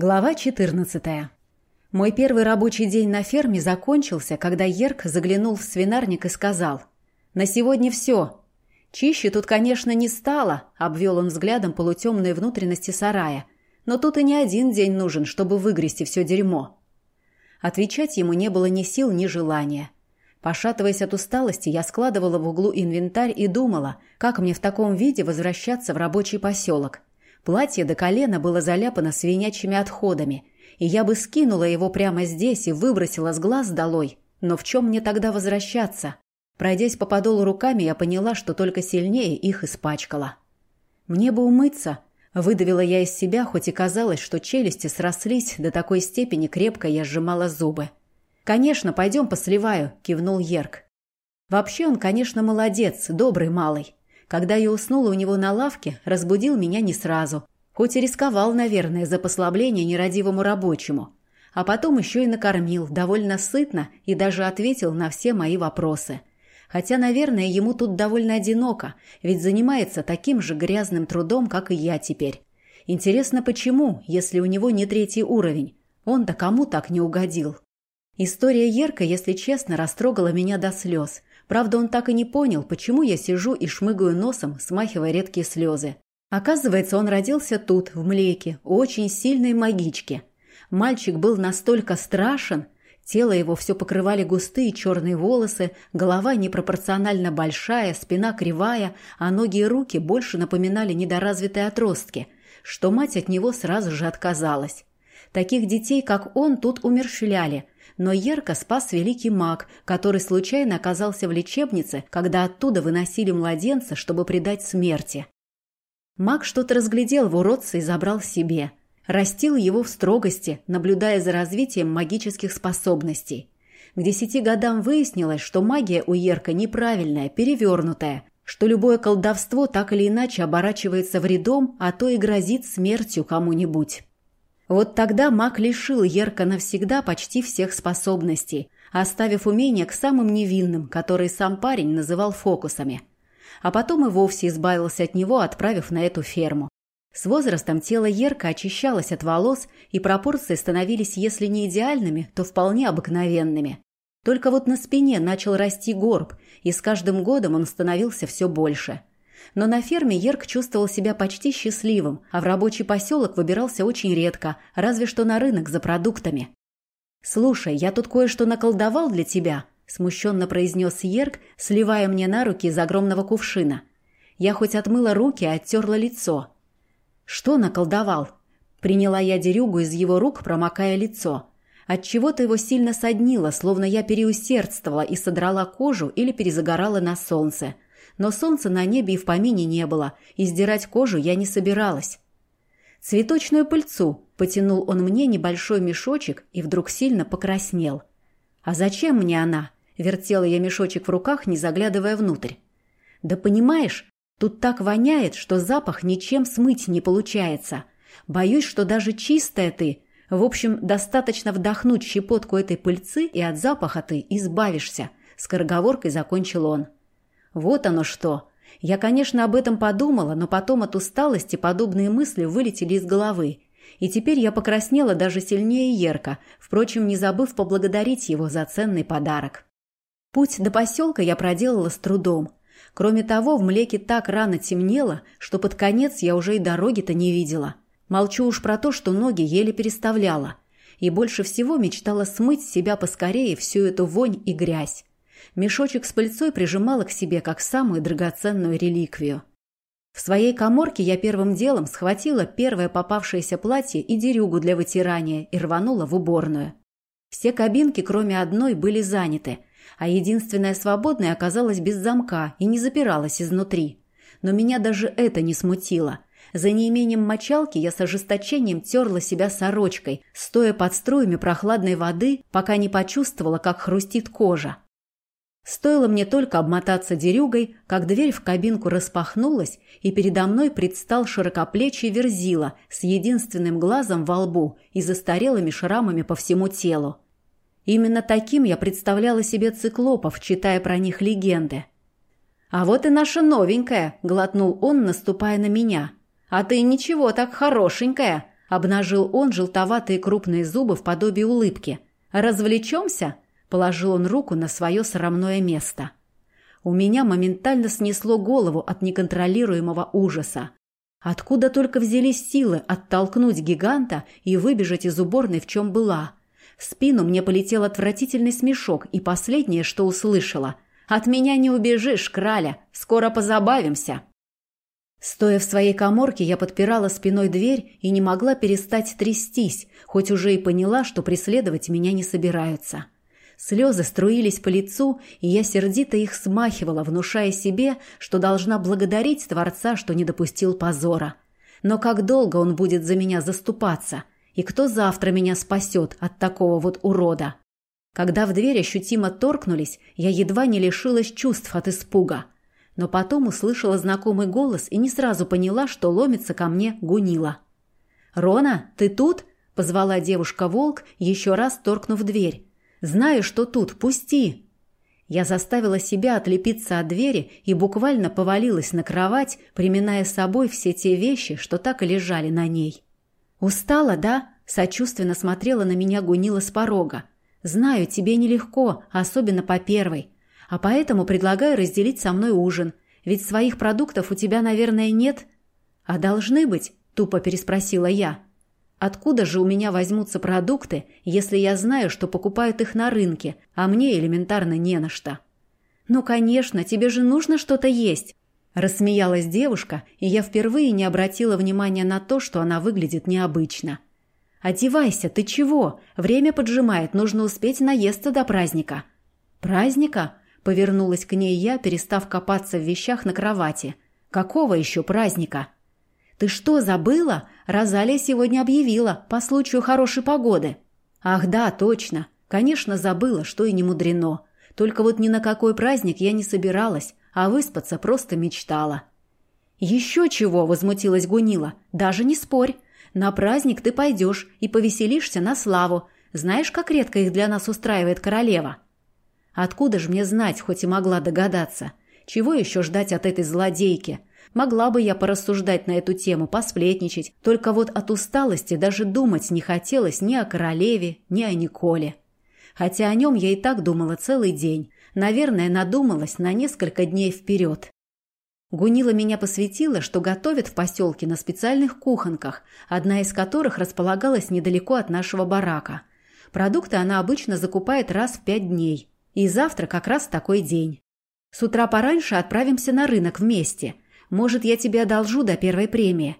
Глава 14. Мой первый рабочий день на ферме закончился, когда Ерк заглянул в свинарник и сказал «На сегодня все. Чище тут, конечно, не стало», — обвел он взглядом полутемные внутренности сарая. «Но тут и не один день нужен, чтобы выгрести все дерьмо». Отвечать ему не было ни сил, ни желания. Пошатываясь от усталости, я складывала в углу инвентарь и думала, как мне в таком виде возвращаться в рабочий поселок — Платье до колена было заляпано свинячьими отходами, и я бы скинула его прямо здесь и выбросила с глаз долой. Но в чем мне тогда возвращаться? Пройдясь по подолу руками, я поняла, что только сильнее их испачкала. «Мне бы умыться», — выдавила я из себя, хоть и казалось, что челюсти срослись, до такой степени крепко я сжимала зубы. «Конечно, пойдем посливаю», — кивнул Ерк. «Вообще он, конечно, молодец, добрый малый. Когда я уснула у него на лавке, разбудил меня не сразу. Хоть и рисковал, наверное, за послабление нерадивому рабочему. А потом еще и накормил, довольно сытно, и даже ответил на все мои вопросы. Хотя, наверное, ему тут довольно одиноко, ведь занимается таким же грязным трудом, как и я теперь. Интересно, почему, если у него не третий уровень? Он-то кому так не угодил? История Ерка, если честно, растрогала меня до слез. Правда, он так и не понял, почему я сижу и шмыгаю носом, смахивая редкие слезы. Оказывается, он родился тут, в Млеке, у очень сильной магички. Мальчик был настолько страшен, тело его все покрывали густые черные волосы, голова непропорционально большая, спина кривая, а ноги и руки больше напоминали недоразвитые отростки, что мать от него сразу же отказалась. Таких детей, как он, тут умерщвляли – но Ерка спас великий маг, который случайно оказался в лечебнице, когда оттуда выносили младенца, чтобы предать смерти. Маг что-то разглядел в уродце и забрал себе. Растил его в строгости, наблюдая за развитием магических способностей. К десяти годам выяснилось, что магия у Ерка неправильная, перевернутая, что любое колдовство так или иначе оборачивается вредом, а то и грозит смертью кому-нибудь. Вот тогда маг лишил Ерка навсегда почти всех способностей, оставив умения к самым невинным, которые сам парень называл фокусами. А потом и вовсе избавился от него, отправив на эту ферму. С возрастом тело Ерка очищалось от волос, и пропорции становились, если не идеальными, то вполне обыкновенными. Только вот на спине начал расти горб, и с каждым годом он становился все больше – но на ферме Ерк чувствовал себя почти счастливым, а в рабочий поселок выбирался очень редко, разве что на рынок за продуктами. «Слушай, я тут кое-что наколдовал для тебя», – смущенно произнес Ерк, сливая мне на руки из огромного кувшина. Я хоть отмыла руки, а оттерла лицо. «Что наколдовал?» Приняла я дерюгу из его рук, промокая лицо. Отчего-то его сильно соднило, словно я переусердствовала и содрала кожу или перезагорала на солнце – но солнца на небе и в помине не было, и сдирать кожу я не собиралась. «Цветочную пыльцу», — потянул он мне небольшой мешочек и вдруг сильно покраснел. «А зачем мне она?» — вертела я мешочек в руках, не заглядывая внутрь. «Да понимаешь, тут так воняет, что запах ничем смыть не получается. Боюсь, что даже чистая ты. В общем, достаточно вдохнуть щепотку этой пыльцы, и от запаха ты избавишься», — скороговоркой закончил он. Вот оно что. Я, конечно, об этом подумала, но потом от усталости подобные мысли вылетели из головы. И теперь я покраснела даже сильнее Ерка, впрочем, не забыв поблагодарить его за ценный подарок. Путь до поселка я проделала с трудом. Кроме того, в млеке так рано темнело, что под конец я уже и дороги-то не видела. Молчу уж про то, что ноги еле переставляла. И больше всего мечтала смыть с себя поскорее всю эту вонь и грязь. Мешочек с пыльцой прижимала к себе как самую драгоценную реликвию. В своей коморке я первым делом схватила первое попавшееся платье и дерюгу для вытирания и рванула в уборную. Все кабинки, кроме одной, были заняты, а единственная свободная оказалась без замка и не запиралась изнутри. Но меня даже это не смутило. За неимением мочалки я с ожесточением терла себя сорочкой, стоя под струями прохладной воды, пока не почувствовала, как хрустит кожа. Стоило мне только обмотаться дерюгой, как дверь в кабинку распахнулась, и передо мной предстал широкоплечий верзила с единственным глазом во лбу и застарелыми шрамами по всему телу. Именно таким я представляла себе циклопов, читая про них легенды. «А вот и наша новенькая», — глотнул он, наступая на меня. «А ты ничего так хорошенькая», Обнажил он желтоватые крупные зубы в подобии улыбки. «Развлечемся?» – положил он руку на свое срамное место. У меня моментально снесло голову от неконтролируемого ужаса. Откуда только взялись силы оттолкнуть гиганта и выбежать из уборной, в чем была. В спину мне полетел отвратительный смешок, и последнее, что услышала. «От меня не убежишь, краля, скоро позабавимся». Стоя в своей коморке, я подпирала спиной дверь и не могла перестать трястись, хоть уже и поняла, что преследовать меня не собираются. Слезы струились по лицу, и я сердито их смахивала, внушая себе, что должна благодарить Творца, что не допустил позора. Но как долго он будет за меня заступаться? И кто завтра меня спасет от такого вот урода? Когда в дверь ощутимо торкнулись, я едва не лишилась чувств от испуга. Но потом услышала знакомый голос и не сразу поняла, что ломится ко мне гунила. «Рона, ты тут?» – позвала девушка-волк, еще раз торкнув дверь. Знаю, что тут, пусти!» Я заставила себя отлепиться от двери и буквально повалилась на кровать, приминая собой все те вещи, что так и лежали на ней. «Устала, да?» – сочувственно смотрела на меня Гунила с порога. «Знаю, тебе нелегко, особенно по первой. А поэтому предлагаю разделить со мной ужин. Ведь своих продуктов у тебя, наверное, нет?» «А должны быть?» – тупо переспросила я. Откуда же у меня возьмутся продукты, если я знаю, что покупают их на рынке, а мне элементарно не на что? Ну, конечно, тебе же нужно что-то есть. Рассмеялась девушка, и я впервые не обратила внимания на то, что она выглядит необычно. «Одевайся, ты чего? Время поджимает, нужно успеть наесться до праздника». «Праздника?» – повернулась к ней я, перестав копаться в вещах на кровати. «Какого еще праздника?» «Ты что, забыла? Розалия сегодня объявила, по случаю хорошей погоды». «Ах да, точно. Конечно, забыла, что и не мудрено. Только вот ни на какой праздник я не собиралась, а выспаться просто мечтала». «Еще чего?» – возмутилась Гунила. «Даже не спорь. На праздник ты пойдешь и повеселишься на славу. Знаешь, как редко их для нас устраивает королева?» «Откуда же мне знать, хоть и могла догадаться? Чего еще ждать от этой злодейки? Могла бы я порассуждать на эту тему, посплетничать, только вот от усталости даже думать не хотелось ни о королеве, ни о Николе. Хотя о нем я и так думала целый день. Наверное, надумалась на несколько дней вперед. Гунила меня посвятила, что готовят в поселке на специальных кухонках, одна из которых располагалась недалеко от нашего барака. Продукты она обычно закупает раз в пять дней. И завтра как раз такой день. С утра пораньше отправимся на рынок вместе – может, я тебе одолжу до первой премии?»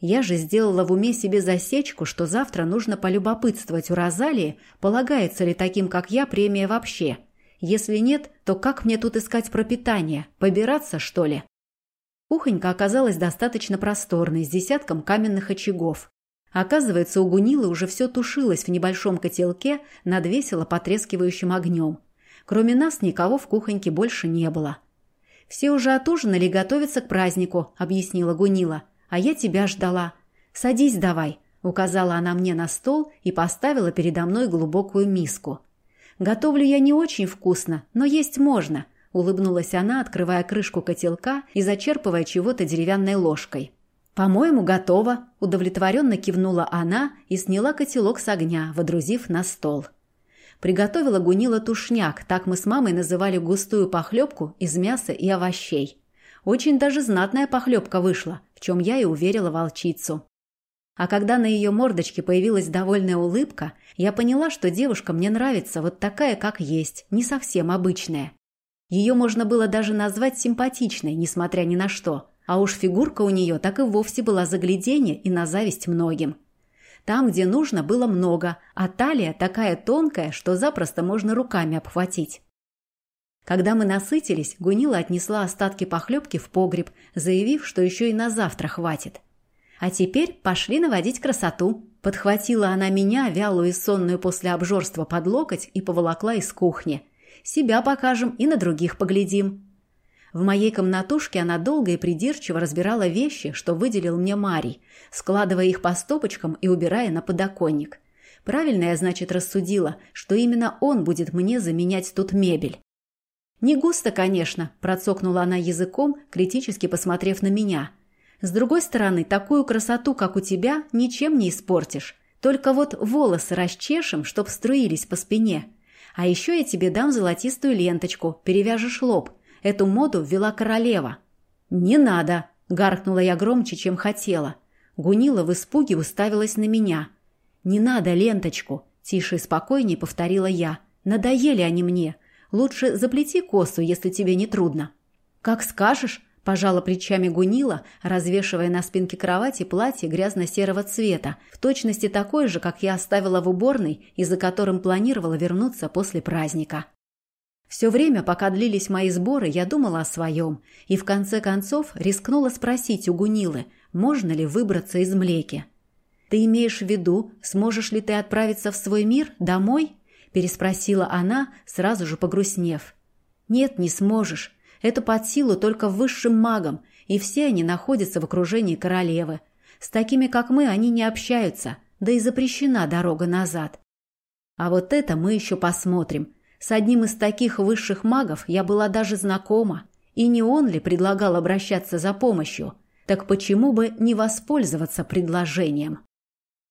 Я же сделала в уме себе засечку, что завтра нужно полюбопытствовать у Розалии, полагается ли таким, как я, премия вообще. Если нет, то как мне тут искать пропитание? Побираться, что ли? Кухонька оказалась достаточно просторной, с десятком каменных очагов. Оказывается, у Гунилы уже все тушилось в небольшом котелке над весело потрескивающим огнем. Кроме нас никого в кухоньке больше не было. «Все уже отужинали и готовятся к празднику», — объяснила Гунила. «А я тебя ждала. Садись давай», — указала она мне на стол и поставила передо мной глубокую миску. «Готовлю я не очень вкусно, но есть можно», — улыбнулась она, открывая крышку котелка и зачерпывая чего-то деревянной ложкой. «По-моему, готово», — удовлетворенно кивнула она и сняла котелок с огня, водрузив на стол. Приготовила Гунила тушняк, так мы с мамой называли густую похлебку из мяса и овощей. Очень даже знатная похлебка вышла, в чем я и уверила волчицу. А когда на ее мордочке появилась довольная улыбка, я поняла, что девушка мне нравится вот такая, как есть, не совсем обычная. Ее можно было даже назвать симпатичной, несмотря ни на что. А уж фигурка у нее так и вовсе была загляденье и на зависть многим. Там, где нужно, было много, а талия такая тонкая, что запросто можно руками обхватить. Когда мы насытились, Гунила отнесла остатки похлебки в погреб, заявив, что еще и на завтра хватит. «А теперь пошли наводить красоту», – подхватила она меня, вялую и сонную после обжорства под локоть, и поволокла из кухни. «Себя покажем и на других поглядим». В моей комнатушке она долго и придирчиво разбирала вещи, что выделил мне Марий, складывая их по стопочкам и убирая на подоконник. Правильно я, значит, рассудила, что именно он будет мне заменять тут мебель. «Не густо, конечно», – процокнула она языком, критически посмотрев на меня. С другой стороны, такую красоту, как у тебя, ничем не испортишь. Только вот волосы расчешем, чтоб струились по спине. А еще я тебе дам золотистую ленточку, перевяжешь лоб. Эту моду ввела королева». «Не надо!» – гаркнула я громче, чем хотела. Гунила в испуге уставилась на меня. «Не надо ленточку!» – тише и спокойнее повторила я. «Надоели они мне. Лучше заплети косу, если тебе не трудно». «Как скажешь!» – пожала плечами Гунила, развешивая на спинке кровати платье грязно-серого цвета, в точности такое же, как я оставила в уборной и за которым планировала вернуться после праздника. Все время, пока длились мои сборы, я думала о своем и в конце концов рискнула спросить у Гунилы, можно ли выбраться из млеки. «Ты имеешь в виду, сможешь ли ты отправиться в свой мир, домой?» – переспросила она, сразу же погрустнев. «Нет, не сможешь. Это под силу только высшим магам, и все они находятся в окружении королевы. С такими, как мы, они не общаются, да и запрещена дорога назад. А вот это мы еще посмотрим», с одним из таких высших магов я была даже знакома. И не он ли предлагал обращаться за помощью? Так почему бы не воспользоваться предложением?